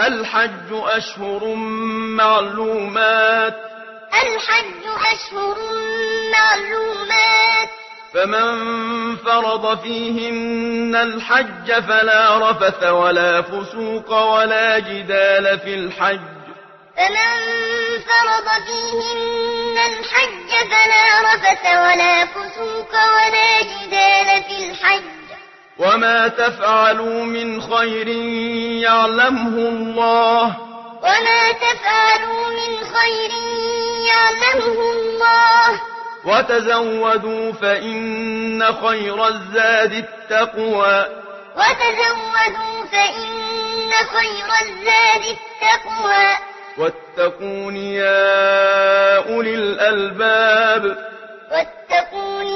الحج أشهر معلومات. الحج أشهر معلومات. فمن فرض فيهن الحج فلا رفث ولا فسوق ولا جدال في الحج. فمن فرض فيهن الحج فلا رفث ولا فسوق ولا جدال وما تفعلوا من خير يعلمه الله وما تفعلوا من خير يعلمه الله وتزودوا فإن خير الزاد التقوى وتزودوا فإن خير الزاد التقوى واتقون يا أولي الألباب واتقون يا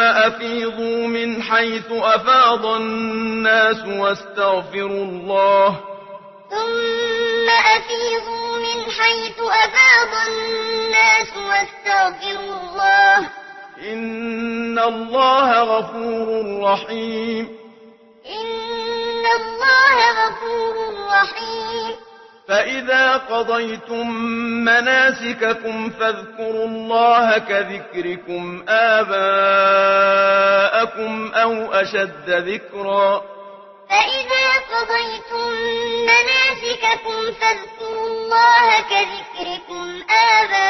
ثم أفيضوا من حيث أفاض الناس واستغفروا الله. ثم أفيضوا من حيث أفاض الناس واستغفروا الله. إن الله غفور رحيم. إن الله غفور رحيم. فإذا قضيتم مناسككم فاذكروا الله كذكركم آباءكم أو أشد ذكرا فإذا قضيتم مناسككم فاذكروا الله كذكركم آباءكم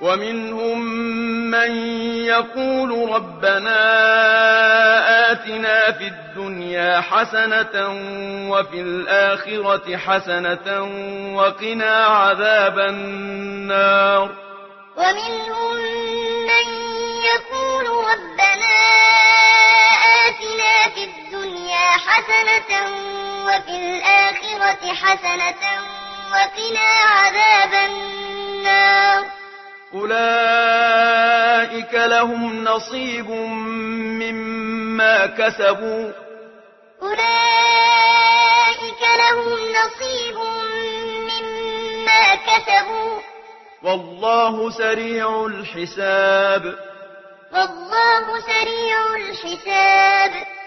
ومنهم من يقول ربنا آتنا في الدنيا حسنة وفي الآخرة حسنة وقنا عذاب النار ومنهم من يقول ربنا آتنا في الدنيا حسنة وفي الآخرة حسنة وقنا عذاب النار أولئك لهم نصيب مما كسبوا. أولئك لهم نصيب مما كسبوا. والله سريع الحساب. والله سريع الحساب.